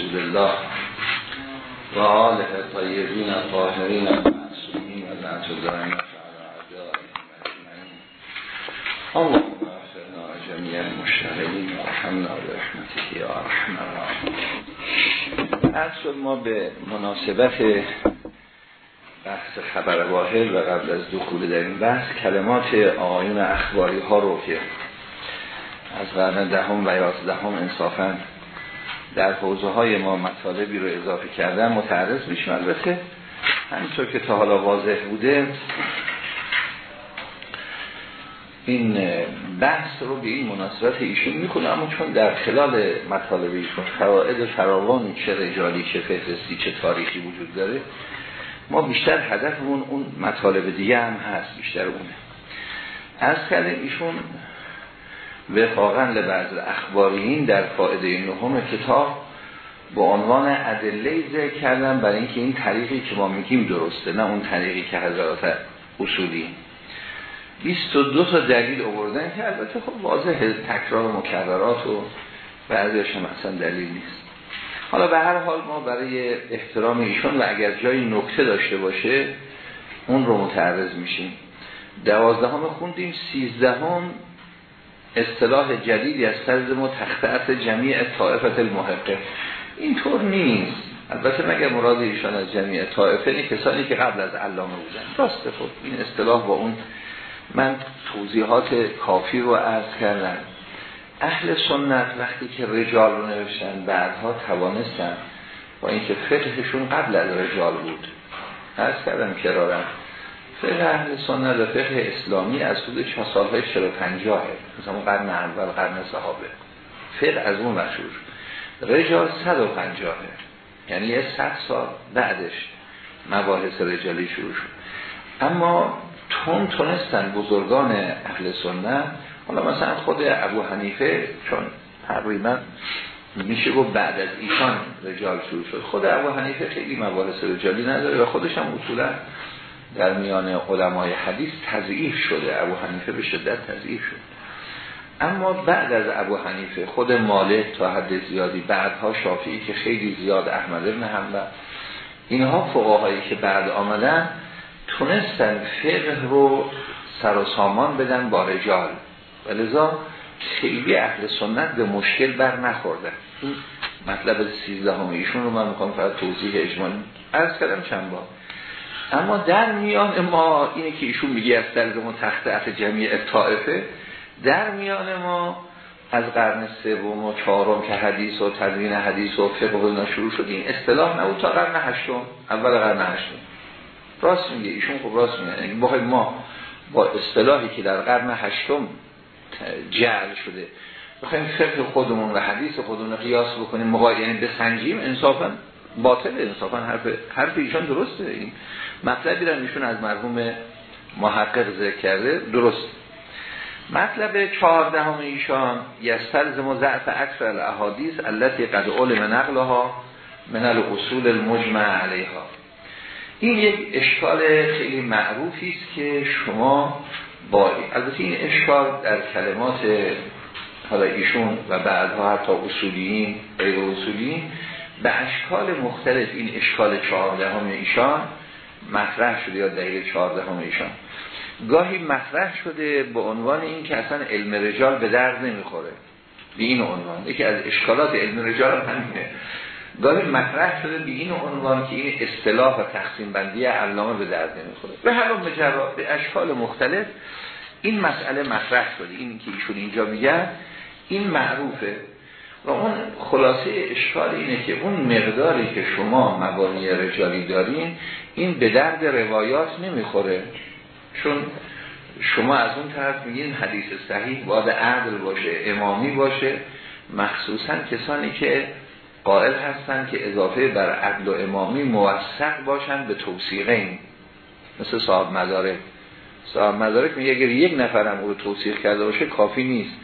رسول الله و آله طیبین طاهرین معصومین و لعنت علی اللهم اغفرنا جميع المشتغلین و رحمنا برحمتك یا رحم الراحمین. ما به مناسبت بحث خبر واحد و قبل از دخول در این بحث کلمات آقایون اخباری ها رو که از قرن دهم و یازدهم انصافا در حوزه های ما مطالبی رو اضافه کردن متعرض میشیم. البته همینطور که تا حالا واضح بوده این بحث رو به این مناسبت ایشون می‌کنه اما چون در خلال مطالب ایشون فواید فراوان چه رجالی چه فهرستی چه تاریخی وجود داره ما بیشتر هدفمون اون مطالب دیگه هم هست بیشتر اونه. از کردیم ایشون وفاقا لبعض اخباریین در فائده نهم کتاب با عنوان ادله ذکر کردن برای اینکه این طریقی که ما میگیم درسته نه اون طریقی که حضرات اصولی 22 تا دلیل آوردن که البته خب واضح تکرار مکررات و بعضیش هم اصلا دلیل نیست. حالا به هر حال ما برای احترام ایشون و اگر جایی نکته داشته باشه اون رو متعرض میشیم. دوازدهم خوندیم سیزدهم اصطلاح جدیدی از طرز ما تختعت جمیع طائفت المحقه اینطور نیست. البته مگر مراد ایشان از جمیع طائفه این کسانی که قبل از علامه بودن. راسته خب این اصطلاح با اون من توضیحات کافی رو عرض کردم. اهل سنت وقتی که رجال رو نوشتن بعدها توانستن با اینکه فقهشون قبل از رجال بود. عرض کردم کرارم. فقه اهل سنت و فقه اسلامی از حدود سالهای 45 مثلا قرن اول قرن صحابه. فقه از اون مشهور. رجال 150 یعنی یه 100 سال بعدش مباحث رجالی شروع شد. اما تون تونستن بزرگان اهل سنت حالا مثلا خود ابو حنیفه چون تقریبا میشه گفت بعد از ایشان رجال شروع شد. خود ابو حنیفه خیلی مباحث رجالی نداره و خودش هم اصولا در میان علمای حدیث تضعیف شده. ابو حنیفه به شدت تضعیف شد. اما بعد از ابو حنیفه خود مالک تا حد زیادی بعدها شافعی که خیلی زیاد احمد ابن حنبل اینها فقهایی که بعد آمدن تونستن فقه رو سر و سامان بدن با رجال. و لذا خیلی اهل سنت به مشکل بر نخوردن این مطلب سیزده همه ایشون رو من می‌خوام فقط توضیح اجمالی از کردم چند بار. اما در میان ما اینه که ایشون میگه از طرز ما تخت جمعی طائفه در میان ما از قرن سوم و چهارم که حدیث و تدوین حدیث و فقه و شروع شد این اصطلاح نبود تا قرن هشتم اول قرن هشتم. راست میگه ایشون خب راست میگه. یعنی ما با اصطلاحی که در قرن هشتم جعل شده. بخوایم فقه خودمون و حدیث خودمون قیاس بکنیم مقایسه یعنی بسنجیم انصافا باطل انصافا حرف حرف ایشان درسته. این مطلبی را ایشون از مرحوم محقق ذکر کرده درست. مطلب چهاردهم ایشان یستلزم ضعف اکثر الاحادیث التي قد علم نقلها من الاصول المجمع علیها. این یک اشکال خیلی معروفی است که شما با البته این اشکال در کلمات حالا ایشون و بعدها حتی اصولیین غیر اصولیین به اشکال مختلف این اشکال چهاردهم ایشان مطرح شده یا دلیل چهاردهم ایشان. گاهی مطرح شده به عنوان این که اصلا علم رجال به درد نمی‌خوره. به این عنوان. یکی از اشکالات علم رجال هم همینه. گاهی مطرح شده به این عنوان که این اصطلاح و تقسیم بندی علامه به درد نمی‌خوره. به هر مجرد به اشکال مختلف این مسئله مطرح شده. این که ایشون اینجا میگن این معروفه. و اون خلاصه اشکال اینه که اون مقداری که شما مبانی رجالی دارین این به درد روایات نمی‌خوره. چون شما از اون طرف میگین حدیث صحیح باید عدل باشه امامی باشه. مخصوصا کسانی که قائل هستن که اضافه بر عدل و امامی موثق باشن به توصیقین مثل صاحب مدارک. صاحب مدارک میگه اگر یک نفرم او رو توصیق کرده باشه کافی نیست.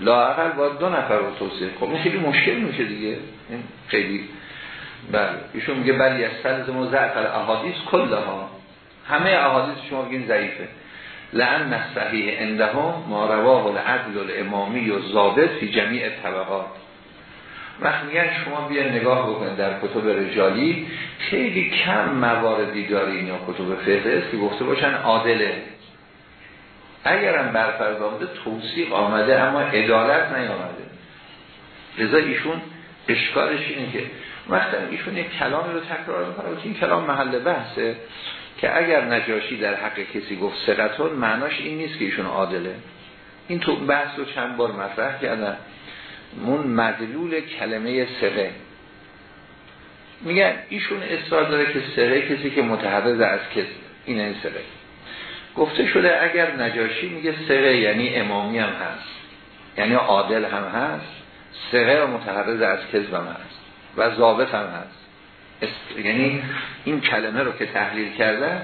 لاقل باید دو نفر رو توصیق خب این خیلی مشکل میشه دیگه. این خیلی بله. ایشون میگه بلی از سلز ضعف احادیث کلها. همه احادیث شما بگین ضعیفه. لعن صحیح عندهم ما رواه العدل الامامی و ضابط فی جمیع طبقات. وقت میگن شما بیا نگاه بکنید در کتب رجالی. خیلی کم مواردی دارین یا کتب فهرست که گفته باشن عادله. اگرم برفرض آمده توصیق آمده اما عدالت نیامده. لذا ایشون اشکالش اینه که وقتی ایشون یک کلامی رو تکرار می‌کنه که این کلام محل بحثه که اگر نجاشی در حق کسی گفت سقطون معناش این نیست که ایشون عادله. این تو بحث رو چند بار مطرح کردن مون مدلول کلمه سقه میگن ایشون اصرار داره که سقه کسی که متحرز از کسی این این سقه گفته شده اگر نجاشی میگه سقه یعنی امامی هم هست. یعنی عادل هم هست. سقه و متحرز از کذب هم هست. و ضابط هم هست. یعنی این کلمه رو که تحلیل کردن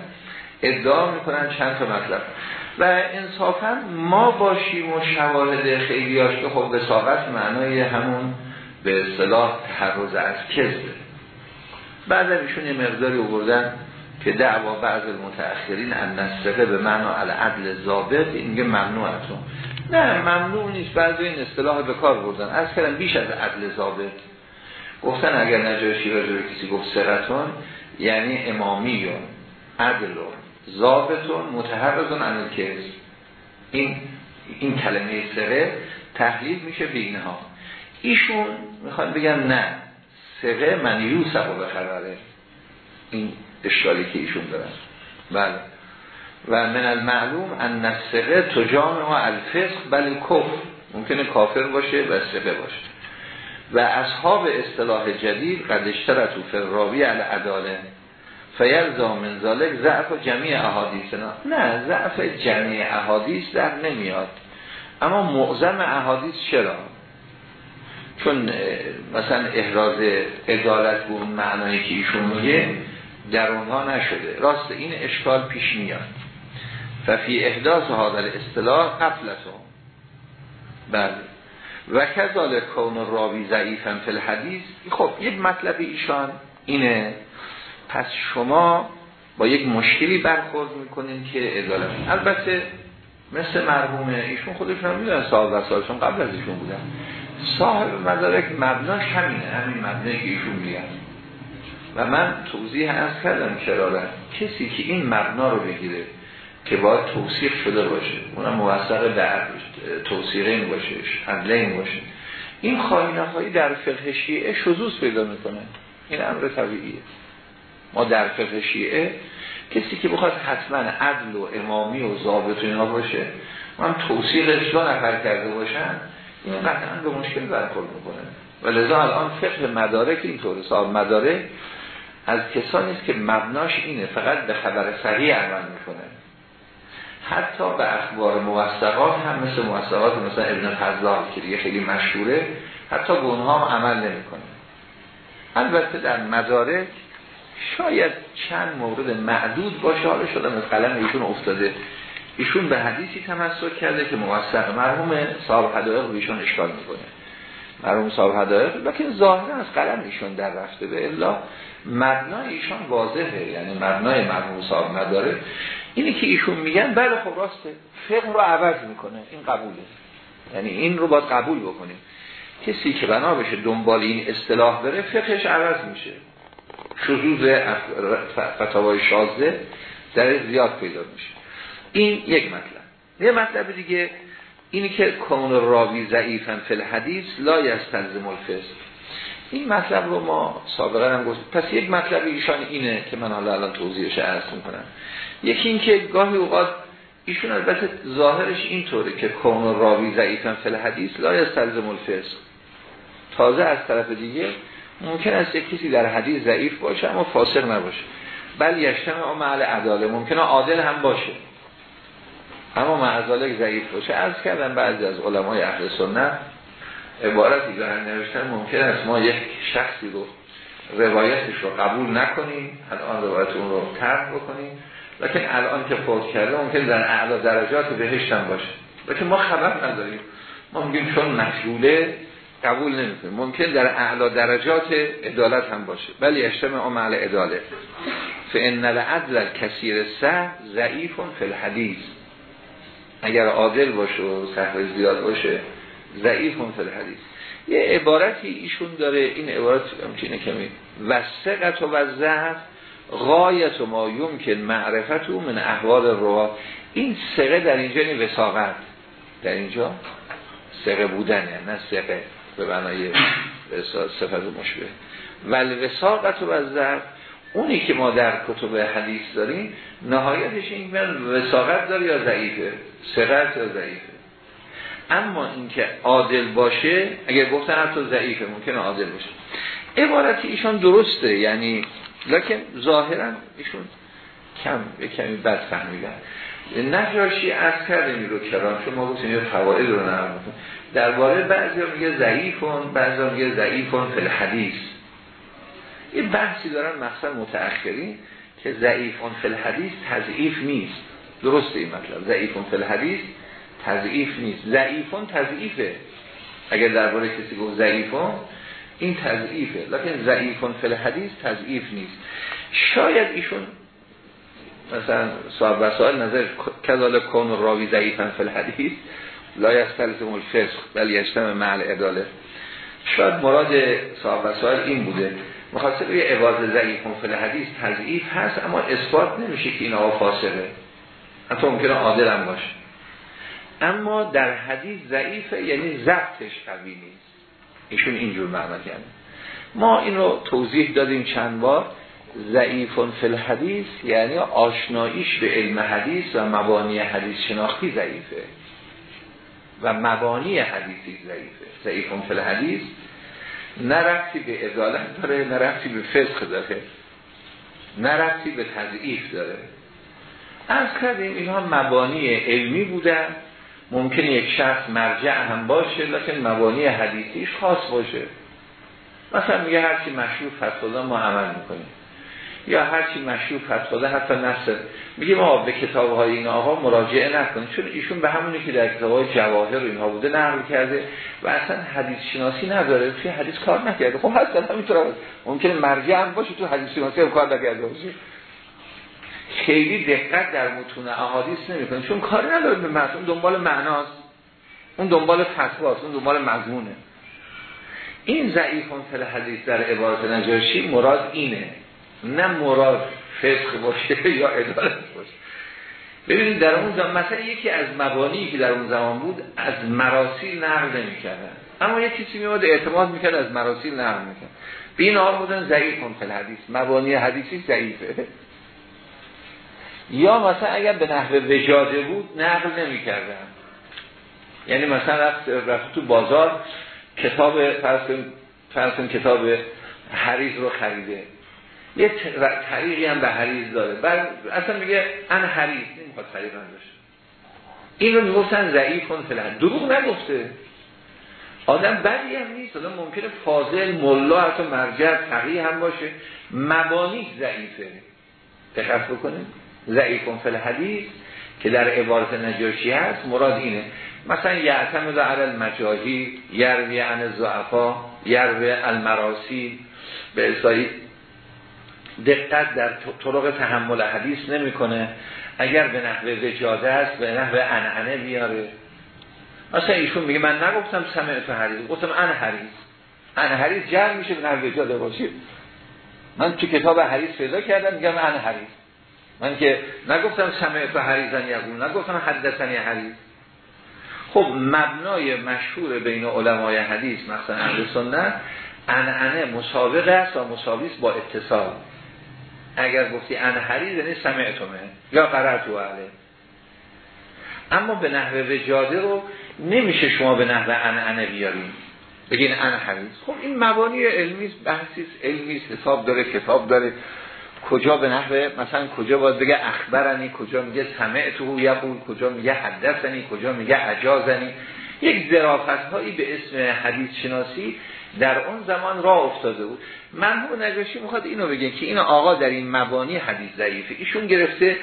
ادعا می‌کنن چند تا مطلب. و انصافا ما باشیم و شواهد خیلی که خب وساقت معنای همون به اصطلاح تحرز از کذبه بعد ایشون یه مقداری بردن که دعوا بعض المتأخرین ان نسقه به معنا عدل ضابط این میگه ممنوعتون. نه ممنوع نیست بعضی این اصطلاح به کار بردن. از کردن بیش از عدل ضابط. گفتن اگر نجاشی راجع کسی گفت سرطان یعنی امامیون عدلون ضابطون متحرزون عن کس این این کلمه سره تحلیل میشه به اینها. ایشون می‌خوان بگن نه سقه من یوسف به این اشکالی که ایشون دارن. بله. و من المعلوم ان السقه تجامع الفسق بل کفر ممکنه کافر باشه و سقه باشه. و اصحاب اصطلاح جدید قد اشترتو فراوی عداله فیلزا من ذالک ضعف جمعی احادیث. نه نه ضعف جمعی احادیث در نمیاد. اما معظم احادیث چرا؟ چون مثلا احراز ادالت به اون معنایی که ایشون میگه در اونها نشده. راست این اشکال پیش میاد. و فی احداث حاضر اصطلاح قفلتون. بله. و کذال کون راوی ضعیفا فی الحدیث. خب یک مطلب ایشان اینه. پس شما با یک مشکلی برخورد می‌کنین که ادالت. البته مثل مرحومه ایشون خودشون هم می‌دونن صاحب و سالشون قبل از ایشون بودن. صاحب مدارک مبناش همینه همین مبنایی که ایشون میگن. و من توضیح از کردم چرا کسی که این مبنا رو بگیره که باید توصیف شده باشه اونم موثق در توصیقین باشه حدلین باشه. این خواهی نخواهی در فقه شیعه شزوز پیدا می‌کنه. این امر طبیعیه. ما در فقه شیعه کسی که بخواد حتما عدل و امامی و ضابط اینا باشه من توصیقش دو نفر کرده باشن این قطعا به مشکل برخورد می‌کنه. و لذا الان فقه مدارک اینطور صاحب مدارک از کسانی است که مبناش اینه فقط به خبر صحیح عمل می‌کنه. حتی به اخبار موثقات هم مثل موثقات مثلا ابن فضال که دیگه خیلی مشهوره حتی به اونها هم عمل نمی‌کنه. البته در مدارک شاید چند مورد معدود باشه حالا شدم از قلم ایشون افتاده. ایشون به حدیثی تمسک کرده که موثق مرحوم صاحب حدائق رو ایشون اشکال می‌کنه. مرحوم صاحب حدائق لکن ظاهرا از قلم ایشون در رفته به الا مبنای ایشان واضحه. یعنی مبنای مرحوم صاحب نداره اینی که ایشون میگن بله خب راسته. فقه رو عوض می‌کنه. این قبوله. یعنی این رو باید قبول بکنیم. کسی که بنا بشه دنبال این اصطلاح بره فقهش عوض میشه. شذوذ فتاوای شازده در زیاد پیدا میشه. این یک مطلب. یه مطلب دیگه اینی که کون راوی ضعیفن فی الحدیث لا یستلزم الفسق. این مطلب رو ما سابقا هم گفت پس یک مطلب ایشان اینه که من حالا الان توضیحش عرض می‌کنم. یکی این که گاهی اوقات ایشون البته ظاهرش اینطوره که کون راوی ضعیفن فی الحدیث لا یستلزم الفسق. تازه از طرف دیگه ممکن است یک کسی در حدیث ضعیف باشه اما فاسق نباشه. بل یشتم معل عداله ممکنه عادل هم باشه. اما معذالک ضعیف باشه از کردن بعضی از علمای اهل سنت عبارتی دارن نوشتن ممکن است ما یک شخصی رو روایتش رو قبول نکنیم الان روایت اون رو ترک بکنیم لیکن الان که فوت کرده ممکن در اعلا درجات بهشت هم باشه. لیکن ما خبر نداریم. ما میگیم چون مشغوله قبول نمی‌کنیم. ممکن در اعلا درجات عدالت هم باشه. ولی اشتم عمل عدالت. فان العدل کثیر سه ضعیف فی الحدیث. اگر عادل باشه و سهو زیاد باشه ضعیف فی الحدیث یه عبارتی ایشون داره این عبارت همچینه کمی. وسقت و وزهر غایت و ما که معرفت و من احوال روا این سقه در اینجا این یعنی وساقت. در اینجا سقه بودن نه سقه به بنای صفت مشبه. ولی وساقت و وزهر اونی که ما در کتب حدیث داریم نهایتش این من وساقت داره یا ضعیفه؟ سقت یا ضعیفه؟ اما اینکه عادل باشه اگر گفتن حتی ضعیفه ممکنه عادل باشه. عبارتی ایشان درسته یعنی لکن ظاهرا ایشون کم به کمی بد فهمیدن. نجاشی از کرده می رو کران چون ما گفتیم یه فواید رو نرم درباره بعضی میگه ضعیفون بعضی میگه ضعیفون فی الحدیث. یه بحثی دارن مقصد متأخرین که ضعیفون فی الحدیث تضعیف نیست. درسته این مطلب. ضعیفون فی الحدیث تضعیف نیست. ضعیفون تضعیفه. اگر درباره کسی گفت ضعیفون این تضعیفه. لیکن ضعیفون فی الحدیث تضعیف نیست. شاید ایشون مثلا صاحب وسائل نظر کذال کون راوی ضعیفن فی الحدیث لا یستلزم الفسق بل یجتمع مع اداله شاید مراد صاحب وسائل این بوده. مخاطب یه عباد ضعیفون فی الحدیث تضعیف هست اما اثبات نمیشه که این آقا فاسقه حتی ممکنه عادل هم باشه. اما در حدیث ضعیفه یعنی ضبطش قوی نیست. ایشون اینجور معنا کرده. ما این رو توضیح دادیم چند بار. ضعیفون فی الحدیث یعنی آشناییش به علم حدیث و مبانی حدیث شناختی ضعیفه. و مبانی حدیثی ضعیفه. ضعیفون فی الحدیث نرفتی به ادالت داره نرفتی به فسخ داره نرفتی به تضعیف داره. از کردیم اینها مبانی علمی بودن ممکن یک شخص مرجع هم باشه لیکن مبانی حدیثیش خاص باشه. مثلا میگه هرچی مشروع فتودا ما عمل می‌کنیم. یا هرچی مشروع فتودا حتی نصر میگه ما به کتاب های این آقا مراجعه نکنیم چون ایشون به همونی که در کتاب های جواهر و اینها بوده نقل کرده و اصلا حدیث شناسی نداره توی حدیث کار نکرده. خب هست همینطور ممکنه مرجع هم باشه تو حدیث شناسی هم کار نکرده باشه. خیلی دقت در متون احادیث نمی‌کنه چون کاری نداره به متن. دنبال معناست. اون دنبال فتواست. اون دنبال مضمونه. این ضعیفون فل حدیث در عبارت نجاشی مراد اینه. نه مراد فسخ باشه یا عدالت باشه. ببینید در اون زمان مثلا یکی از مبانی که در اون زمان بود از مراسیل نقل نمی‌کردن. اما یکی کسی میاد اعتماد می‌کرد از مراسیل نقل می‌کرد. به این بودن ضعیفون فل حدیث مبانی حدیثی ضعیفه. یا مثلا اگر به نحو وجاده بود نقل نمی کردن یعنی مثلا رفت, رفت تو بازار کتاب فرسون کتاب حریز رو خریده. یه طریقی هم به حریز داره. بعد اصلا میگه ان حریز نمی‌خواد طریق داشته این رو می‌گفتن ضعیف کن فلان. دروغ نگفته. آدم بدی هم نیست. آدم ممکنه فاضل ملا حتی مرجع تقیی هم باشه. مبانی ضعیفه. دقت بکنید ضعیفون فل حدیث که در عبارت نجاشی هست مراد اینه. مثلا یعتمد علی المجاهی یروی عن الزعفا یروی المراسی به اصلاحی دقت در طرق تحمل حدیث نمی‌کنه. اگر به نحوه وجاده است به نحوه انعنه بیاره. مثلا ایشون میگه من نگفتم سمعت حدیث گفتم ان حدیث. ان حدیث جمع میشه به نحوه وجاده باشید. من تو کتاب حدیث پیدا کردم میگم ان حدیث. من که نگفتم سمعت حریزن یقول نگفتم حدثنی حریز خب مبنای مشهور بین علمای حدیث مثلا اهل سنت انعنه مسابقه است و مساویس با اتصال. اگر گفتی ان حریز یعنی سمعتمه. یا قرأتو علیه اما به نحوه وجاده رو نمیشه شما به نحوه انعنه بیاریم بگین ان حریز خب این مبانی علمی بحثی علمی حساب داره کتاب داره. کجا به نحوه مثلا کجا باید بگه اخبرنی کجا میگه سمعتو یقول کجا میگه حدثنی کجا میگه عجازنی. یک ظرافت هایی به اسم حدیث شناسی در اون زمان راه افتاده بود. مرحوم نجاشی می‌خواد اینو بگه که این آقا در این مبانی حدیث ضعیفه. ایشون گرفته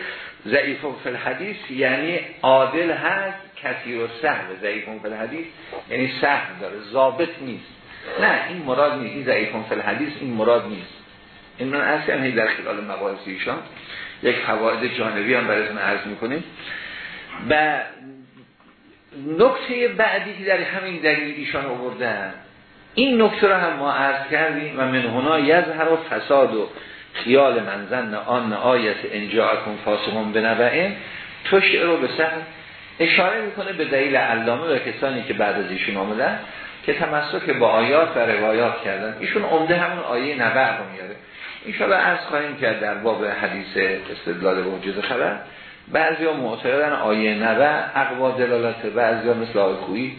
ضعیف فی الحدیث یعنی عادل هست کثیر و سهل ضعیف فی الحدیث یعنی سهل داره ضابط نیست. نه این مراد نیست. این ضعیف فی الحدیث این مراد نیست. این من اصلا در خلال مباحث ایشان یک فواید جانبی هم براتون عرض می‌کنیم. و نکته بعدی که در همین دلیل ایشان آوردن این نکته رو هم ما عرض کردیم و من هنا یظهر و فساد و خیال منزن آن آیت اکن فاسقون بنبعین توش رو به سر اشاره می‌کنه به دلیل علامه و کسانی که بعد از ایشون آمدن که تمسک با آیات و روایات کردن. ایشون عمده همون آیه نبع رو میاره. اینشالا عرض خواهیم کرد در باب حدیث استدلال و وجود خبر. بعضی ها معتقدن آیه نبع اقوا دلالته بعضی ها مثل آقای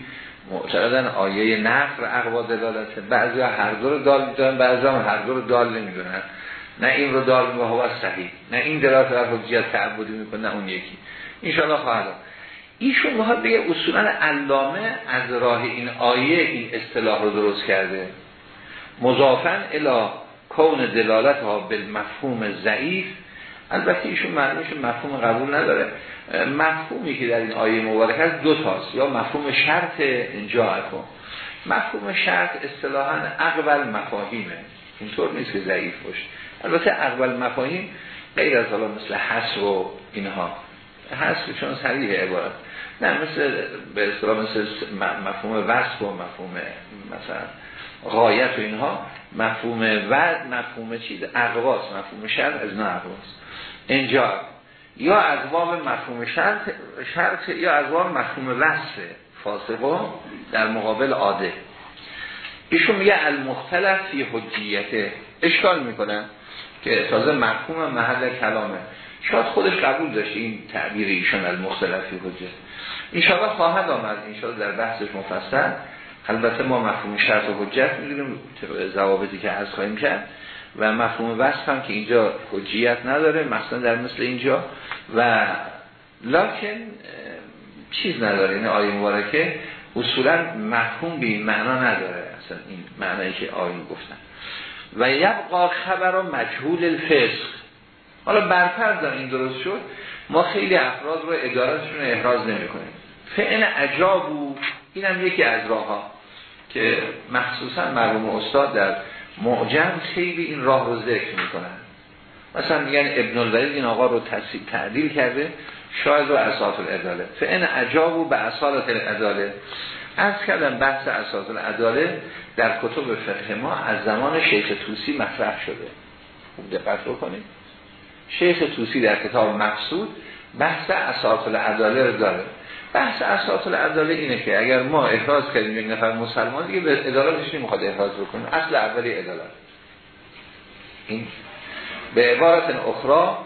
معتقدن آیه نفر اقوا دلالته بعضی ها هر دو رو دال می‌دونن بعضی ها هر دو دال نمی‌دونن. نه این رو دال میگه هوا صحیح. نه این دلالت بر حجیت تعبدی می‌کنه نه اون یکی. انشاءالله خواهد ایشون می‌خواد بگه اصولا علامه از راه این آیه این اصطلاح رو درست کرده. مضافن الی کون دلالت ها بالمفهوم ضعیف البته ایشون معنیش مفهوم قبول نداره. مفهومی که در این آیه مبارک هست دو تاست. یا مفهوم شرط اینجا کن مفهوم شرط اصطلاحا اقبل مفاهیمه. اینطور نیست که ضعیف باشه. البته اقبل مفاهیم غیر از حالا مثل حس و اینها. حس چون سریع عبارت. نه مثل به اصطلاح مثل مفهوم وصف و مفهوم مثلا غایت و اینها. مفهوم ود مفهوم چیز؟ اقواس مفهوم شرط از نه اقواس اینجا یا از مفهوم شرط, شرط یا از مفهوم وصف فاسقه در مقابل عاده ایشون میگه المختلف فی حجیته. اشکال می‌کنن که تازه مفهوم محل کلامه. شاید خودش قبول داشته این تعبیر ایشون المختلف فی حجیته. انشاءالله خواهد آمد انشاءالله در بحثش مفصل. البته ما مفهوم شرط و حجت می‌دونیم ضوابطی که از خواهیم کرد. و مفهوم وصف هم که اینجا حجیت نداره مثلا در مثل اینجا. و لکن چیز نداره. این آیه مبارکه اصولا مفهوم به معنا نداره. اصلا این معنایی که آیه گفتن. و یبقا خبر و مجهول الفسق. حالا برفرض این درست شد. ما خیلی افراد رو ادارتشون احراز نمی کنیم فعن عجابو این یکی از راه ها که مخصوصا مرحوم استاد در معجم خیلی این راه رو ذکر می‌کنن. مثلا میگن ابن الولید این آقا رو تعدیل کرده شاید رو اساس العداله. فعن عجابو به اسالت العداله. از کردم بحث اساس العداله در کتب فقه ما از زمان شیخ توسی مطرح شده. خوب دقت بکنید. شیخ توسی در کتاب مقصود بحث اساس العداله رو داره. بحث اساس العداله اینه که اگر ما احراز کردیم یک نفر مسلمان دیگه به عدالتش نمی‌خواد احراز بکنیم اصل اولی عدالت. این به عبارت اخرى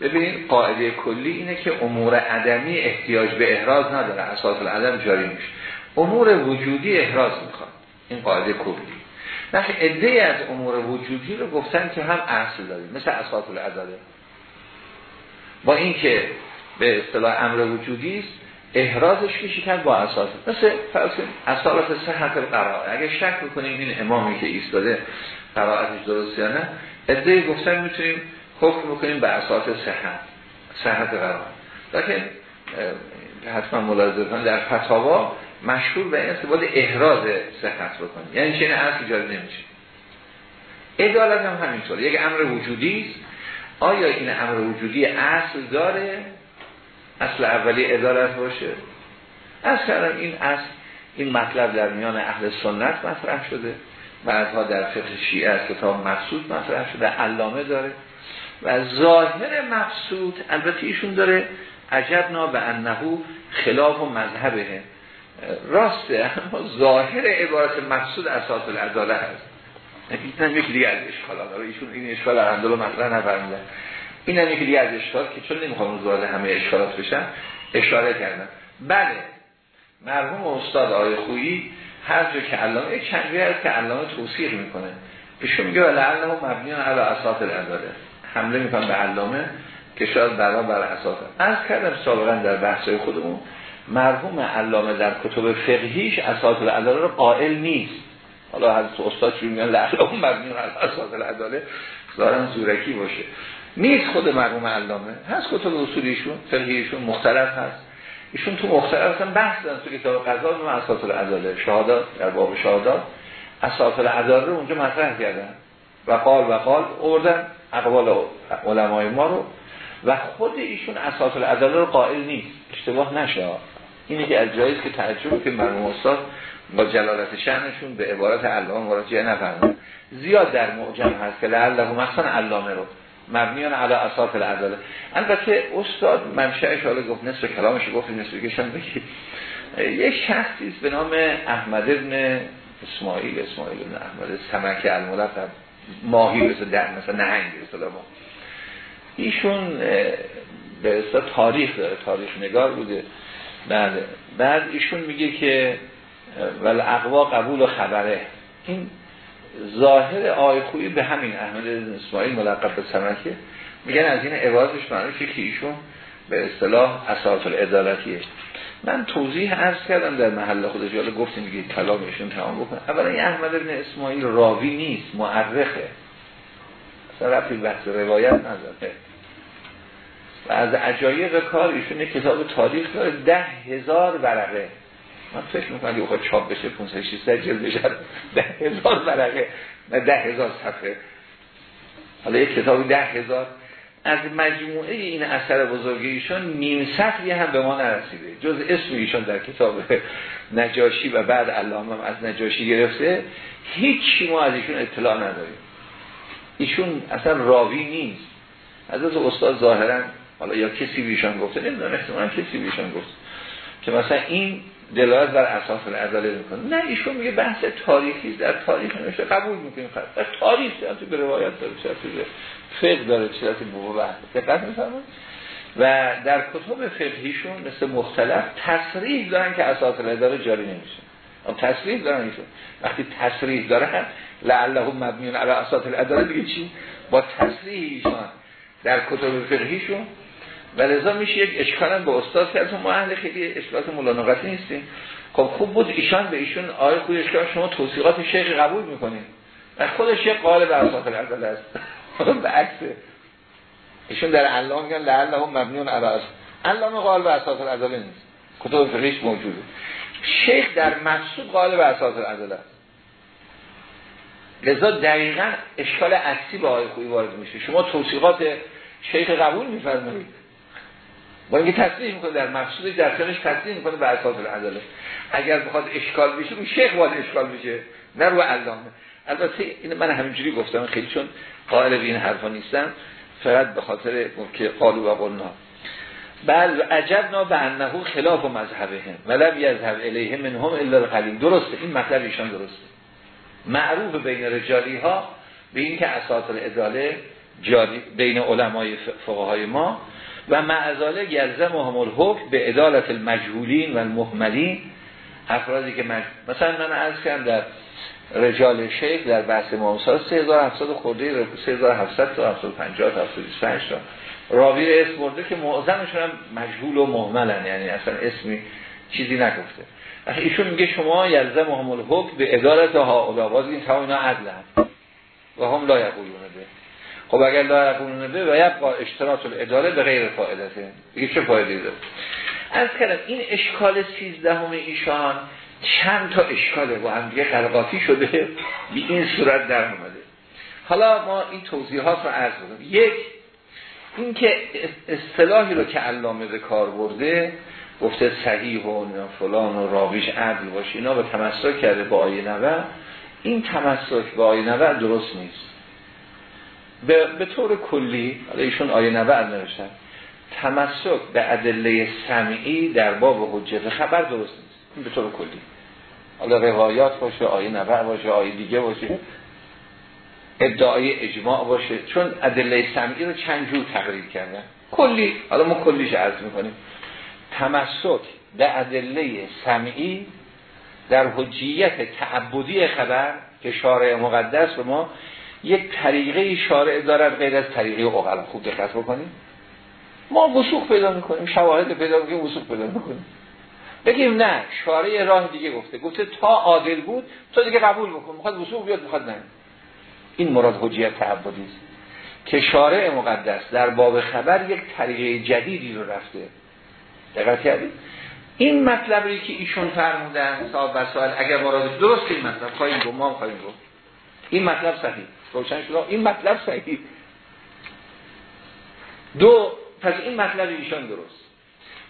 ببینید قاعده کلی اینه که امور عدمی احتیاج به احراز نداره. اساس العدم جاری میشه. امور وجودی احراز می‌خواد. این قاعده کلی. نخی عده از امور وجودی رو گفتن که هم اصل داریم مثل اساس العداله با اینکه به اصطلاح امر وجودی است احرازش کشی کرد با اساس. مثل اصالت صحت القرائه اگه شک بکنیم این امامی که ایستاده قرائتش درست یا نه ادعای گفتن می‌تونیم حکم بکنیم به اساس صحت صحت قرائه. لیکن حتما ملاحظه در فتاوا مشهور به این استفاده احراز صحت بکنیم. یعنی چه اصل جاری نمیشه. عدالت هم همینطوره. یک امر وجودی است. آیا این امر وجودی اصل داره؟ اصل اولی ادارت باشه. از کردم این اصل این مطلب در میان اهل سنت مطرح شده. بعدها در فقه شیعه از کتاب مقصود مطرح شده علامه داره. و ظاهر مقصود البته ایشون داره عجبنا به انهو خلاف و مذهبه. راسته اما ظاهر عبارت مقصود اساس العداله هست. این یکی دیگه از اشکالات ایشون این اشکال اندلو مطرح نفرمیدن این هم یکی دیگه از اشکال که چون نمی‌خوام وارد همه اشکالات بشن اشاره کردم. بله مرحوم استاد آقای خویی هر جا که علامه یک چند هست که علامه توصیح می‌کنه. ایشون میگه ولی علامه مبنی علی اساس الاداره حمله می‌کنه به علامه که شاید برا بر اساس از کردم سابقا در بحثای خودمون مرحوم علامه در کتب فقهیش اساس الاداره رو قائل نیست. حالا حضرت استاد چون میگن لعلامه مبنی علی اساس الاداره دارن زورکی باشه. نیست خود مرحوم علامه. هست کتب اصولیشون فقهیشون مختلف هست. ایشون تو مختلف هم بحث دارن تو کتاب قضا و اساس العداله شهادات در باب شهادات. اساس العداله رو اونجا مطرح کردن. و قال و قال اوردن اقوال علمای ما رو. و خود ایشون اساس العداله رو قائل نیست. اشتباه نشه. اینه که از جاییست که تعجب که مرحوم استاد با جلالت شأنشون به عبارت علامه مراجعه نفرمون زیاد در معجم هست که لعله مثلا علامه رو مبنیان علی اساس العداله. البته استاد منشأش حالا گفت نصف کلامش گفت نصف کشان بگید یک شخصی به نام احمد ابن اسماعیل اسماعیل ابن احمد سمک الملقب ماهی مثل در مثل نهنگ اصطلاح ما ایشون به اصطلاح تاریخ داره تاریخ نگار بوده. بعد بعد ایشون میگه که ول اقوا قبول و خبره. این ظاهر آی خویی به همین احمد اسماعیل ملقب به سمکه. میگن از این عبارتش معنی که ایشون به اصطلاح اساس الادالتیه من توضیح عرض کردم در محل خود جاله گفتیم میگه کلامشون تمام بکن اولا این احمد ابن اسماعیل راوی نیست معرخه اصلا رفتی بحث روایت نداره. و از عجایب کار ایشون کتاب تاریخ داره ده هزار ورقه. من فکر می‌کنم که بخواد چاپ بشه 500 600 جلد بشه ده هزار ورقه نه ده هزار صفحه. حالا یک کتابی ده هزار. از مجموعه این اثر بزرگیشون نیم صفحی هم به ما نرسیده. جز اسم ایشون در کتاب نجاشی و بعد علامه از نجاشی گرفته. هیچی ما از ایشون اطلاع نداریم. ایشون اصلا راوی نیست. از از استاد ظاهرا حالا یا کسی بیشان گفته نمی‌دونم احتمالا کسی بیشان گفت که مثلا این دلالت بر اساس العداله می‌کنه؟ نه ایشون میگه بحث تاریخی در تاریخ نمیشه قبول می‌کنیم در تاریخ تو به روایت داره چه فقه داره چه به دقت میفرمایید. و در کتب فقهیشون مثل مختلف تصریح دارن که اساس العداله جاری نمیشه. تصریح دارن ایشون. وقتی تصریح دارن لعله مبنیون علی اساس العداله دیگه چی؟ با تصریح ایشون. در کتب فقهیشون و میشه یک اشکال به استاد کرد ما اهل خیلی اشکالات ملانقتی نیستیم. خب خوب بود ایشان به ایشون خوی اشکال شما توصیقات شیخ قبول می‌کنید. و خودش یک قال به اساس العدل است. به عکسه ایشون در علامه میگن لعله هم مبنیون علی علامه قال به اساس العدل نیست. کتب فقهیش موجوده. شیخ در مقصود قال به اساس العدل است. لذا دقیقا اشکال اصلی به آیه خوی وارد میشه. شما توصیقات شیخ قبول میفرمایید. با اینکه تصریح می‌کنه در مقصود در کنش تصریح می‌کنه به اساس العداله اگر بخواد اشکال بشه اون شیخ باید اشکال بشه نه رو علامه. البته این من همینجوری گفتم خیلی چون قائل به این حرفا نیستم فقط به خاطر که قالو و قلنا. بل عجبنا به انه خلاف مذهبهم ولم یذهب الیه منهم الا القلیل. درسته این مطلب ایشان درسته. معروف بین رجالی ها به این که اساس العداله جاری بین علمای فقهای ما و معزاله گلزم و همول حکم به ادالت المجهولین و المهملین. افرادی که مج... مثلا من عرض کردم در رجال شیخ در بحث موسا 3700 خورده 3700 تا 750 تا 725 تا. راوی اسم برده که معظمشون هم مجهول و مهملن یعنی اصلا اسمی چیزی نگفته. ایشون میگه شما یلزم همول حکم به ادالت ها اولاواز این تا اینا عدل هم و هم لا به خب اگر لا یقولون به و یبقا اشتراط الاداره به غیر فایدته دیگه چه فایده داره؟ از کردم این اشکال سیزدهم ایشان چند تا اشکاله با هم دیگه خلقاتی شده به این صورت در اومده. حالا ما این توضیحات رو عرض بودم یک این که اصطلاحی رو که علامه به کار برده گفته صحیح و فلان و راویش عدل باشه اینا به تمسک کرده با آیه نوه. این تمسک با آیه نوه درست نیست. به, به طور کلی حالا ایشون آیه نبع نوشتن تمسک به ادله سمعی در باب حجت خبر درست نیست. این به طور کلی. حالا روایات باشه آیه نبع باشه آیه دیگه باشه ادعای اجماع باشه. چون ادله سمعی رو چند جور تقریب کردن. کلی حالا ما کلیش عرض می‌کنیم. تمسک به ادله سمعی در حجیت تعبدی خبر که شارع مقدس به ما یک طریقه شارع دارد غیر از طریقه اقل خوب دقت بکنیم ما وسوق پیدا می‌کنیم شواهد پیدا می‌کنیم وسوق پیدا می‌کنیم. بگیم نه شارع راه دیگه گفته. گفته تا عادل بود تو دیگه قبول بکن. می‌خواد وسوق بیاد می‌خواد نه. این مراد حجیت تعبدی است. که شارع مقدس در باب خبر یک طریقه جدیدی رو رفته. دقت کردید؟ این مطلبی که ایشون فرمودن صاحب وسائل اگر مراد درست این مطلب خواهیم گفت ما خواهیم گفت. این مطلب صحیح. روشن شد. این مطلب صحیح. دو پس این مطلب ایشان درست.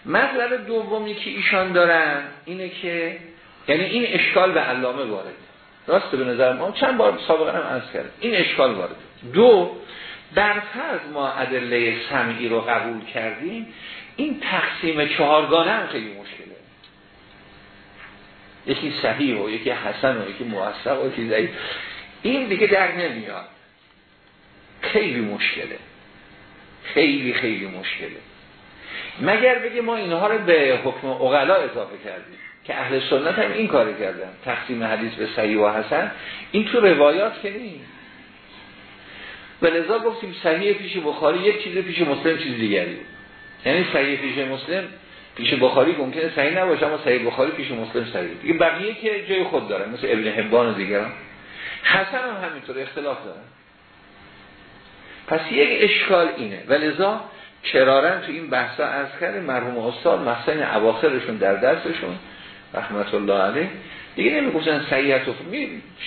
مطلب دومی که ایشان دارن اینه که یعنی این اشکال به علامه وارد. راست به نظر ما؟ چند بار سابقا هم عرض کرد این اشکال وارد. دو در فرض ما ادله سمعی رو قبول کردیم این تقسیم چهارگانه هم خیلی مشکله. یکی صحیح و یکی حسن و یکی موثق و یکی ضعیف. این دیگه در نمیاد. خیلی مشکله. خیلی خیلی مشکله. مگر بگه ما اینها رو به حکم اغلا اضافه کردیم؟ که اهل سنت هم این کاری کردن. تقسیم حدیث به صحیح و حسن. این تو روایات که نیست و لذا گفتیم صحیح پیش بخاری یک چیز پیش مسلم چیز دیگری. یعنی صحیح پیش مسلم پیش بخاری ممکنه صحیح نباشه اما صحیح بخاری پیش مسلم صحیح. دیگه بقیه که جای خود داره مثل ابن حبان و دیگران. حسن هم همینطور اختلاف داره پس یک اشکال اینه. و لذا کرارن تو این بحثا از کرده مرحوم استاد مثلا اواخرشون در درسشون رحمت الله علیه دیگه نمی‌گفتن سیعت و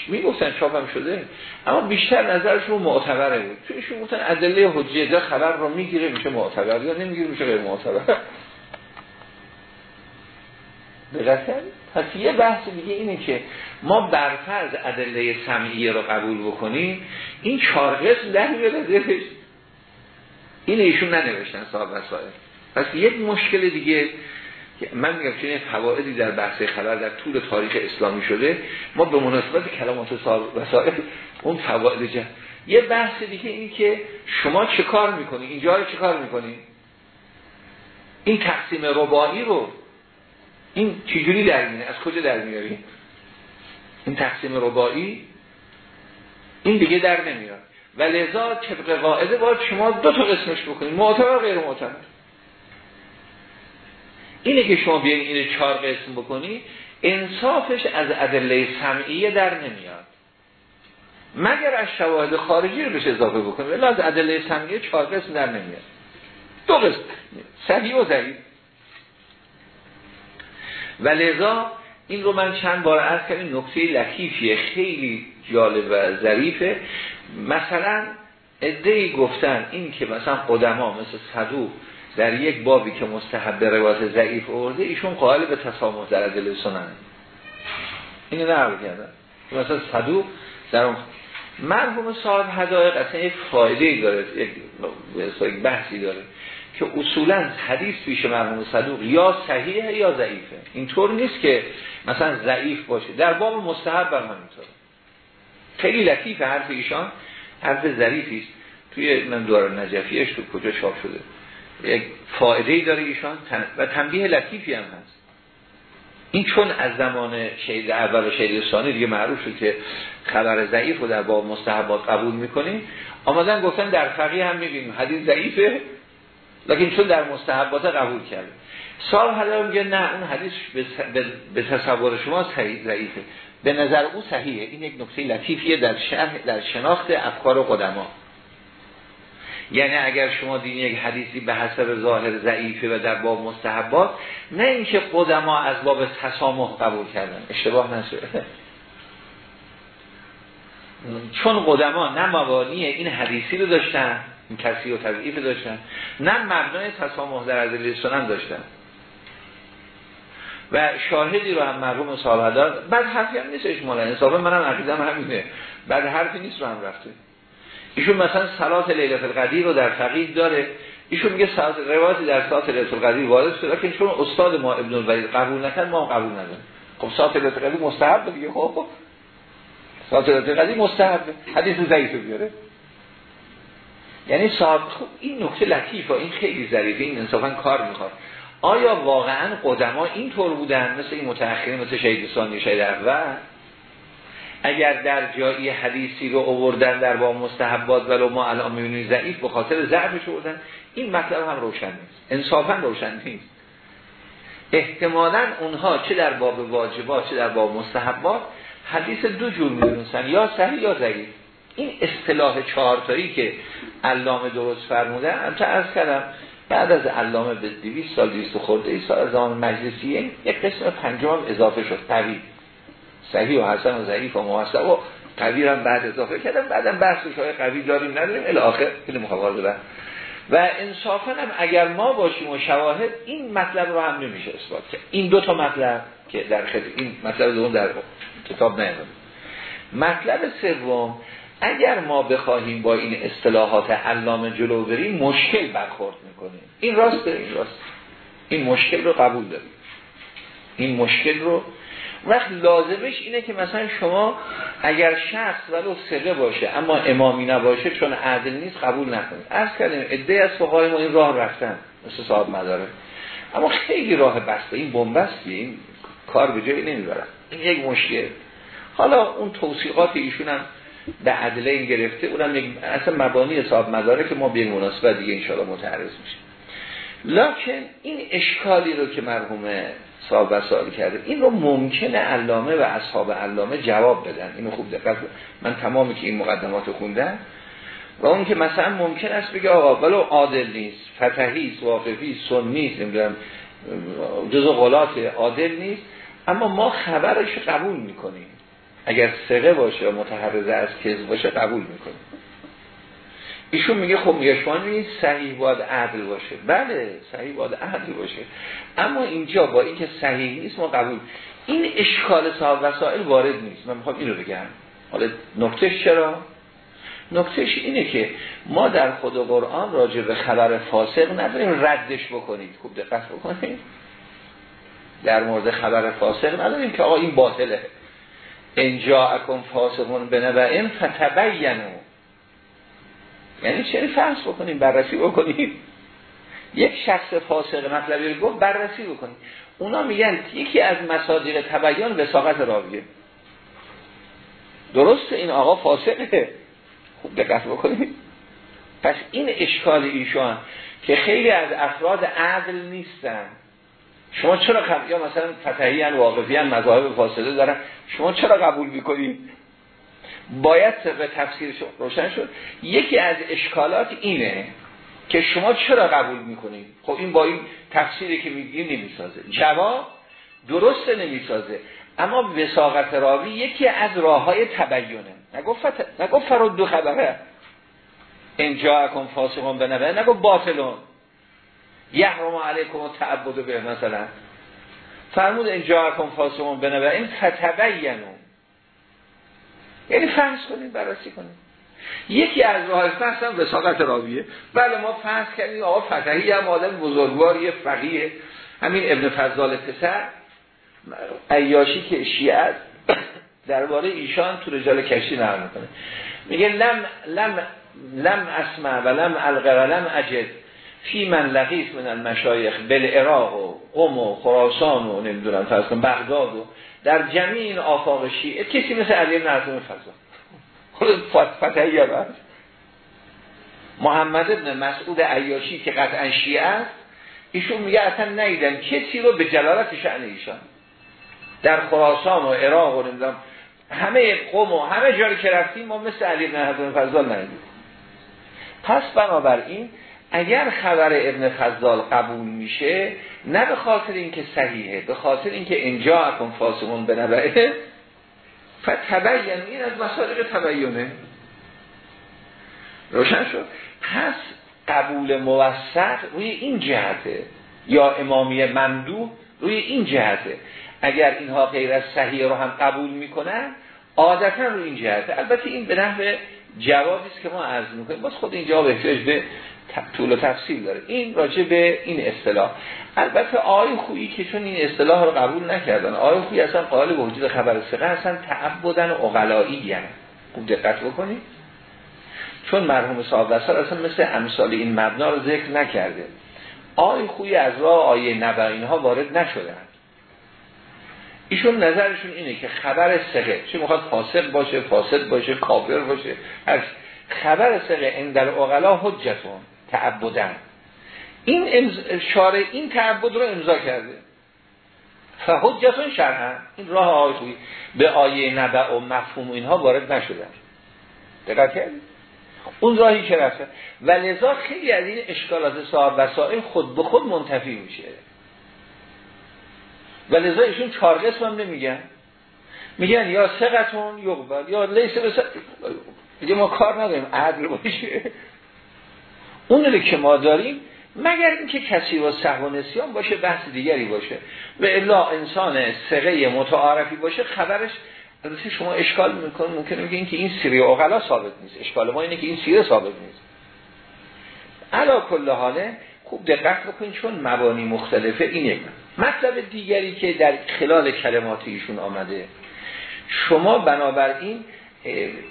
می‌گفتن چاپم شده اما بیشتر نظرشون معتبره. بود چون ایشون گفتن ادله حجیه خبر رو می‌گیره میشه معتبر یا نمی‌گیره میشه غیر معتبر. دقیقا پس یه بحث دیگه اینه که ما برفرض ادله سمعیه رو قبول بکنیم این چهار قسم در میاره این ایشون ننوشتن صاحب وسائل پس یک مشکل دیگه من میگم چون فوائدی در بحث خبر در طول تاریخ اسلامی شده ما به مناسبت کلمات وسائل اون فواید جه. یه بحث دیگه این که شما چه کار می‌کنی؟ اینجا رو چه کار می‌کنی؟ این تقسیم ربایی رو این چجوری در میره از کجا در میاری این تقسیم ربایی این دیگه در نمیاد و لذا طبق قاعده باید شما دو تا قسمش بکنید معتبر غیر معتبر. اینه که شما بیاین اینو چهار قسم بکنی انصافش از ادله سمعیه در نمیاد مگر از شواهد خارجی رو بهش اضافه بکنی ولی از ادله سمعیه چهار قسم در نمیاد دو قسم. صحیح و ضعیف. و لذا این رو من چند بار عرض کردم نکته لطیفیه خیلی جالب و ظریفه. مثلا ادهی گفتن این که مثلا قدما مثل صدوق در یک بابی که مستحب به روایت ضعیف آورده ایشون قائل به تسامح در دل سنن اینو نقل کردن. مثلا صدوق در اون مرحوم صاحب هدایق اصلا یک فایده ای داره یک بحثی داره. که اصولا حدیث پیش مرحوم صدوق یا صحیحه یا ضعیفه. اینطور نیست که مثلا ضعیف باشه. در باب مستحب هم همینطوره. خیلی لطیف حرف ایشان. حرف ظریفی است. توی من دوار نجفیش تو کجا چاپ شده. یک فایده داره ایشان. و تنبیه لطیفی هم هست. این چون از زمان شهید اول و شهید ثانی دیگه معروف شد که خبر ضعیف رو در باب مستحبات قبول می‌کنیم. آمدن گفتن در فقیه هم می‌بینیم. حدیث ضعیفه. لیکن چون در مستحبات قبول کرده. سال حالا میگه نه اون حدیث به تصور شما صحیح ضعیفه. به نظر او صحیحه. این یک نکته لطیفیه در شرح در شناخت افکار قدما. یعنی اگر شما دین یک حدیثی به حسب ظاهر ضعیفه و در باب مستحبات نه اینکه قدما از باب تسامح قبول کردن. اشتباه نشه. چون قدما نه مبانی این حدیثی رو داشتن. این کسی و تضعیف داشتن. نه مبنای تسامح در عدل سنن داشتن. و شاهدی رو هم مرحوم دار بعد حرفی هم نیست اجمالا انصافا منم عقیدم همینه. بعد حرفی نیست رو هم رفته. ایشون مثلا صلات لیلت القدیر رو در فقیه داره. ایشون میگه صلات روایتی در صلات لیلت القدیر وارد شده. که چون استاد ما ابن الولید قبول نکرد ما قبول نداریم. خب صلات لیلت القدیر مستحب دیگه. خب صلات لیلت القدیر مستحب. حدیث ضعیف بیاره. یعنی صاحب خب این نکته لطیفه این خیلی ظریفه این انصافا کار می‌خواد. آیا واقعا قدما این طور بودن؟ مثل این متأخرین مثل شهید ثانی شهید اول اگر در جایی حدیثی رو آوردن در با مستحبات ولو ما الان می‌بینیم ضعیف به خاطر ضعفش آوردن این مطلب هم روشن نیست. انصافا روشن نیست. احتمالا اونها چه در باب واجبات چه در باب مستحبات حدیث دو جور می‌دونستن یا صحیح یا ضعیف. این اصطلاح چهارتایی که علامه درست فرمودن البته از کردم بعد از علامه به 200 سال 200 خورده ای سال از زمان مجلسیه یک قسم پنجم اضافه شد قوی صحیح و حسن و ضعیف و موثق و قوی هم بعد اضافه کردم بعدم بحثش های قوی داریم نداریم الی آخر خیلی مخابره و انصافا هم اگر ما باشیم و شواهد این مطلب رو هم نمیشه اثبات کرد. این دو تا مطلب که در خد... این مطلب دوم در کتاب نیامده. مطلب سوم اگر ما بخواهیم با این اصطلاحات علامه جلو بریم مشکل برخورد می‌کنیم. این راست این راست این مشکل رو قبول داریم. این مشکل رو وقت لازمش اینه که مثلا شما اگر شخص ولو سقه باشه اما امامی نباشه چون عدل نیست قبول نکنید. از کردیم عده از فقهای ما این راه رفتن مثل صاحب مداره اما خیلی راه بسته. این بنبستی این کار به جایی نمی‌برن این یک مشکل. حالا اون توصیقات ایشون هم به عدله این گرفته اونم یک اصلا مبانی صاحب مداره که ما به مناسبت دیگه انشاءالله متعرض میشیم لکن این اشکالی رو که مرحوم صاحب وسائل کرده این رو ممکنه علامه و اصحاب علامه جواب بدن. اینو خوب دقت من تمامی که این مقدمات خوندم و اون که مثلا ممکن است بگه آقا ولو عادل نیست فتحی است واقفی سنی است نمی‌دونم جزء غلات عادل نیست اما ما خبرش قبول می‌کنیم. اگر سقه باشه و متحرزه از کذب باشه قبول می‌کنیم ایشون میگه خب میگه شما صحیح باید عدل باشه. بله صحیح باید عدل باشه. اما اینجا با اینکه صحیح نیست ما قبول. این اشکال صاحب وسائل وارد نیست. من می‌خوام اینو بگم. حالا نکتهش چرا؟ نکتهش اینه که ما در خود قرآن راجع به خبر فاسق نداریم. ردش بکنید. خوب دقت بکنید. در مورد خبر فاسق نداریم که آقا این باطله. انجا اکن فاسقون بنبعین فتبینو یعنی چه فرض بکنیم؟ بررسی بکنیم. یک شخص فاسق مطلبی رو گفت بررسی بکنیم. اونا میگن یکی از مصادیق تبیان وساقت راویه. درست این آقا فاسقه. خوب دقت بکنیم. پس این اشکال ایشان که خیلی از افراد عدل نیستن. شما چرا قبول یا مثلا فتحی ان واقفی ان مذاهب فاسده دارن شما چرا قبول می‌کنید باید به تفسیر روشن شد. یکی از اشکالات اینه که شما چرا قبول می‌کنید خب این با این تفسیری که میگی نمی‌سازه. جواب درسته نمی‌سازه. اما وساقت راوی یکی از راه های تبیونه نگفت, نگفت فرود دو خبره. اینجا اکن فاسقون بنبه نگفت باطلون. یحرم علیکم و تعبد به مثلا. فرمود اینجا اکن فاسقون بنبه این فتبینون یعنی فرض کنیم بررسی کنیم یکی از راه فرض هم وساقت راویه. بله ما فرض کردیم آقا فتحی هم آدم بزرگواری فقیه. همین ابن فضال پسر ایاشی که شیعه درباره ایشان تو رجال کشتی نقل می‌کنه. میگه لم لم لم اسمع و لم القه و لم اجد. فی من لقیت من المشایخ بل عراق و قم و خراسان و نمی‌دونم فرض بغداد و در جمعی این آفاق شیعه کسی مثل علی بن فضا خود فتحی هم محمد ابن مسعود عیاشی که قطعا شیعه است ایشون میگه اصلا نیدن کسی رو به جلالت شأن ایشان. در خراسان و عراق و نمی‌دونم همه قوم و همه جایی که رفتیم ما مثل علی بن حضرت فضال ندیدیم. پس بنابراین اگر خبر ابن فضال قبول میشه نه به خاطر اینکه صحیحه به خاطر اینکه اینجا اکن فاسمون بنبعه فتبین این از مسائل تبینه. روشن شد؟ پس قبول موثق روی این جهته یا امامی ممدو روی این جهته. اگر اینها غیر از صحیح رو هم قبول می‌کنن عادتا روی این جهته. البته این به نحو جوابی است که ما عرض می‌کنیم. باز خود این جواب احتیاج به طول و تفصیل داره. این راجع به این اصطلاح. البته آقای خویی که چون این اصطلاح رو قبول نکردن آقای خویی اصلا قائل به وجود خبر ثقه اصلا تعبدن و اغلایی یعنی. خوب دقت بکنید چون مرحوم صاحب اصلا مثل امثال این مبنا رو ذکر نکرده. آقای خویی از راه آیه نبع اینها وارد نشدن. ایشون نظرشون اینه که خبر ثقه چه می‌خواد؟ فاسق باشه فاسد باشه کافر باشه هر خبر ثقه این در اغلا حجتون. تعبدن. این. شارع این تعبد رو امضا کرده. فحجتون شرعن این راه آیه به آیه نبع و مفهوم اینها وارد نشدن. دقت کردید؟ اون راهی که رفته. و لذا خیلی از این اشکالات صاحب وسائل خود به خود منتفی میشه. و لذا ایشون چهار قسم هم نمیگن. میگن یا سقتون یقبل یا لیس بس دیگه ما کار نداریم. عدل باشه. اون که ما داریم مگر اینکه کسی و صحو و نسیان باشه بحث دیگری باشه. و الا انسان سقه متعارفی باشه خبرش البته شما اشکال می‌کنه ممکنه بگین که این سیره اغلا ثابت نیست. اشکال ما اینه که این سیره ثابت نیست. علا کل حاله خوب دقت بکنید چون مبانی مختلفه. اینه. مطلب دیگری که در خلال کلمات ایشون آمده. شما بنابراین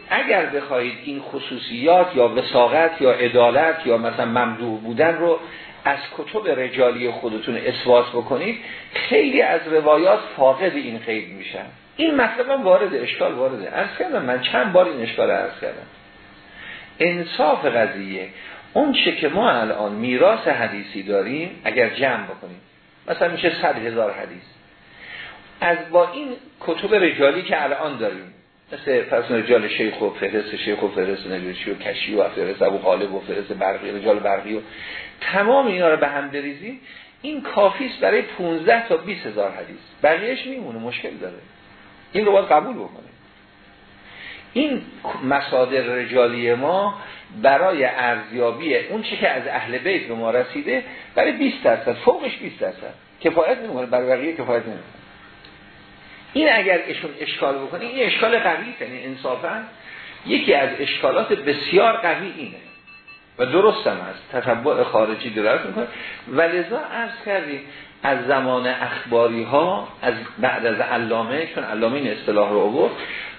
اگر بخواهید این خصوصیات یا وساقت یا عدالت یا مثلا ممدوح بودن رو از کتب رجالی خودتون اثبات بکنید خیلی از روایات فاقد این قید میشن. این مطلب وارد اشکال وارده. از کردم من چند بار این اشکال عرض کردم. انصاف قضیه. اون چه که ما الان میراث حدیثی داریم اگر جمع بکنیم مثلا میشه صد هزار حدیث. از با این کتب رجالی که الان داریم مثل پس رجال شیخ و فهرست شیخ و فهرست نجوشی و کشی و فهرست ابو غالب و فهرست برقی رجال برقی و تمام اینا رو به هم بریزیم این کافیست برای 15 تا 20 هزار حدیث. بقیهش میمونه مشکل داره. این رو باید قبول بکنه این مصادر رجالی ما برای ارزیابی اون چی که از اهل بیت به ما رسیده برای 20 درصد فوقش 20 درصد. کفایت نمی‌کنه برای بقیه کفایت نمی‌کنه. این اگر ایشون اشکال بکنه این اشکال قوی یعنی انصافا یکی از اشکالات بسیار قوی اینه. و درست هم هست. تتبع خارجی درست می‌کنه. و لذا عرض کردیم از زمان اخباری ها از بعد از علامه چون علامه این اصطلاح رو آورد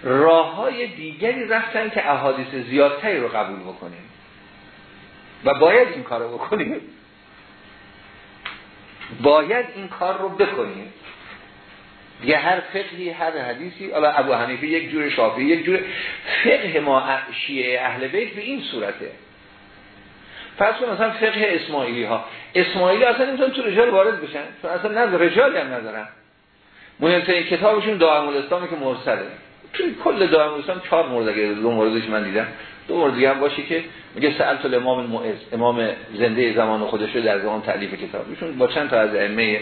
راه های دیگری رفتن که احادیث زیادتری رو قبول بکنیم. و باید این کار رو بکنیم. باید این کار رو بکنیم. یه هر فقهی هر حدیثی حالا ابو حنیفه یک جور شافعی یک جور. فقه ما شیعه اهل بیت به این صورته. پس مثلا فقه اسماعیلی ها اسماعیلی اصلا نمی‌تونن تو رجال وارد بشن چون اصلا نه رجالی هم ندارن. مهمترین کتابشون دائم الاسلامی که مرسله. توی کل دائم الاسلام چهار مورد اگه دو موردش من دیدم. دو مورد دیگه هم باشه که میگه سألت الامام المعز امام زنده زمان خودش در زمان تعلیف کتابشون با چند تا از ائمه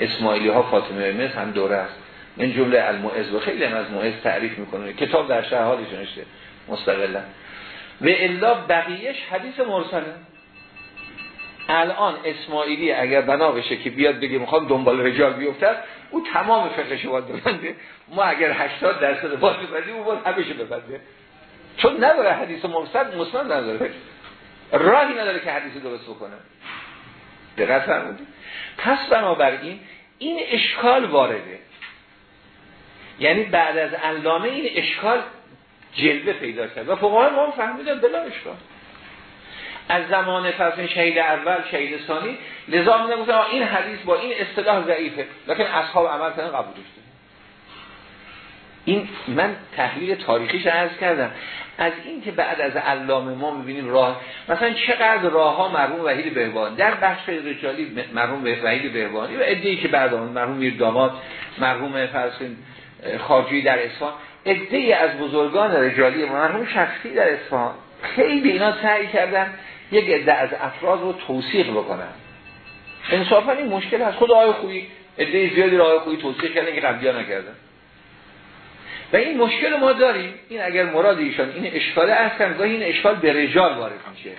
اسماعیلی ها فاطمه مصر هم دوره است. من جمله المعز و خیلی هم از معز تعریف می‌کنه. کتاب در شهر حالش نوشته. مستقلا. و الا بقیهش حدیث مرسله. الان اسماعیلی اگر بنا بشه که بیاد بگه می‌خوام دنبال رجال بیفتد او تمام فقهش باید ببنده. ما اگر 80 درصد باید ببندیم او باید همشه ببنده. چون نداره حدیث مرسل مسلم نداره. راهی نداره که حدیث درست بکنه. دقت فرمودید. پس بنابراین این اشکال وارده. یعنی بعد از علامه این اشکال جلوه پیدا کرد. و فقهای ما فهمیدن بلا اشکال. از زمان فرض شهید اول شهید ثانی لذا میگن این حدیث با این اصطلاح ضعیفه. لکن اصحاب عمل کردن داشته این من تحلیل تاریخیش عرض کردم. از این که بعد از علامه ما می‌بینیم راه مثلا چقدر راه ها مرحوم وحید بهبانی در بخش رجالی مرحوم وحید بهبانی و ادعی که بعد آن مرحوم میر داماد مرحوم فرسین خاجی در اصفهان ادعی از بزرگان رجالی مرحوم شخصی در اصفهان. خیلی اینا سعی کردن یک عده از افراد رو توصیق بکنن. انصافا این مشکل از خود آقای خویی عده زیادی رو آقای خویی توصیق کردن که قبلی نکردن. و این مشکل ما داریم. این اگر مراد ایشان این اشکال هستن گاهی این اشکال به رجال وارد میشه.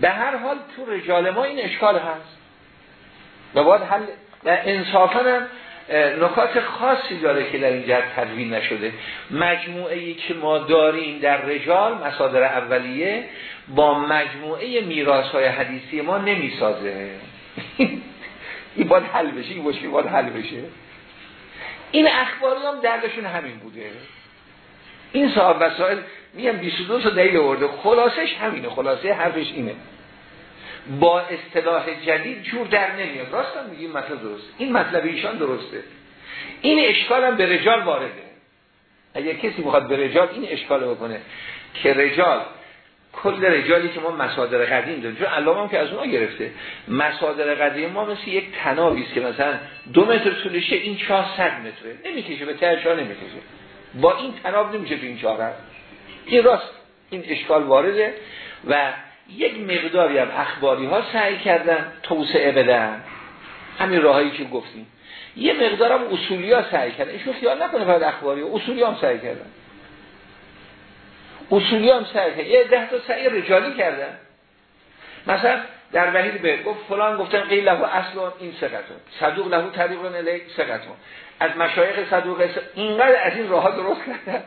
به هر حال تو رجال ما این اشکال هست. و باید حل و انصافا هم نکات خاصی داره که در این جهت تدوین نشده. مجموعه ای که ما داریم در رجال مصادر اولیه با مجموعه میراث های حدیثی ما نمی‌سازه. این باید حل بشه این باید حل بشه. این اخباری هم دردشون همین بوده. این صاحب وسائل میگم 22 تا دلیل آورده. خلاصش همینه خلاصه حرفش اینه. با اصطلاح جدید جور در نمیاد. راستم میگیم مطلب درسته. این مطلب ایشان درسته. این اشکال هم به رجال وارده. اگر کسی می‌خواد به رجال این اشکال بکنه که رجال کل رجالی که ما مصادر قدیم داریم. چون علامه هم که از اونها گرفته. مصادر قدیم ما مثل یک تنابی است که مثلا دو متر طولشه این چاه صد متره. نمی‌کشه به ته چاه نمی‌کشه. با این تناب نمیشه تو این چاه این راست. این اشکال وارده. و یک مقداری هم اخباری ها سعی کردن توسعه بدن. همین راهایی که گفتیم. یه مقدار هم اصولی ها سعی کردن. ایشون خیال نکنه فقط اخباری. ها اصولی هم سعی کردن. اصولی هم سعی یه ده تا سعی رجالی کردن. مثلا در وحید به گفت فلان گفتن قیل له اصل این سقطون صدوق له طریق الی سقطون از مشایخ صدوق اینقدر از این راه درست کردن.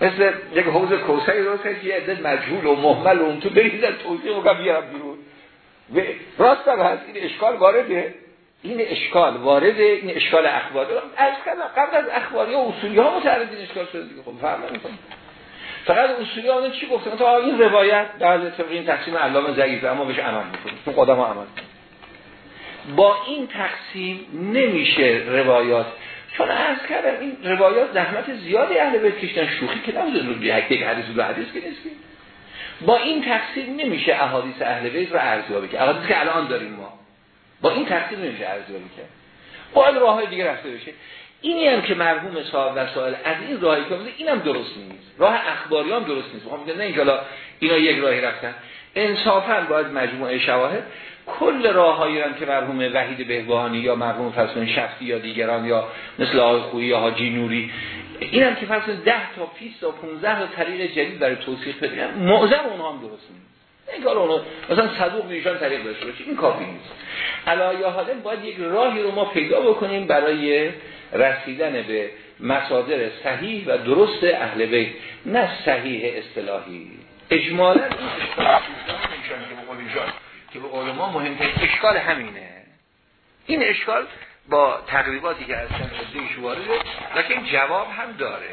مثل یک حوض کوسری درست کرد یه عدد مجهول و محمل و اون تو بریزن توضیح و بیارم بیرون. راست هست این اشکال وارده. این اشکال وارده این اشکال اخباری. از قبل از اخباری و اصولی ها متعرض این اشکال شده دیگه. خب نمی‌کنه فقط اصولی چی گفتن؟ تا این روایت در طبق این تقسیم علامه ضعیفه اما بهش عمل می‌کنه تو قدم عمل با این تقسیم نمیشه روایات. چون عرض کردم این روایات زحمت زیادی اهل بیت کشتن. شوخی که نمیشه رو یک حدیث رو حدیث که نیست با این تقسیم نمیشه احادیث اهل بیت رو ارزیابی کرد. احادیث که الان داریم ما. با این تقسیم نمیشه ارزیابی کرد. باید راه های دیگه رفته بشه. اینی هم که مرحوم صاحب وسائل از این راهی که اینم درست نیست. راه اخباری هم درست نیست. میگم نه اینجا اینا یک راهی رفتن. انصافا باید مجموعه شواهد کل راههایی هم که مرحوم وحید بهبهانی یا مرحوم فصل شفتی یا دیگران یا مثل آقای خویی یا حاجی نوری اینم که فصل 10 تا 20 تا 15 تا طریق جدید برای توصیف بدیم معظم اونها هم درست نیست. این کار اونو مثلا صدوق ایشان طریق داشته باشه این کافی نیست. یا حالا باید یک راهی رو ما پیدا بکنیم برای رسیدن به مصادر صحیح و درست اهل بیت نه صحیح اصطلاحی. اجمالا که به علما مهمترین اشکال همینه. این اشکال با تقریباتی که از سن وارده لکن جواب هم داره.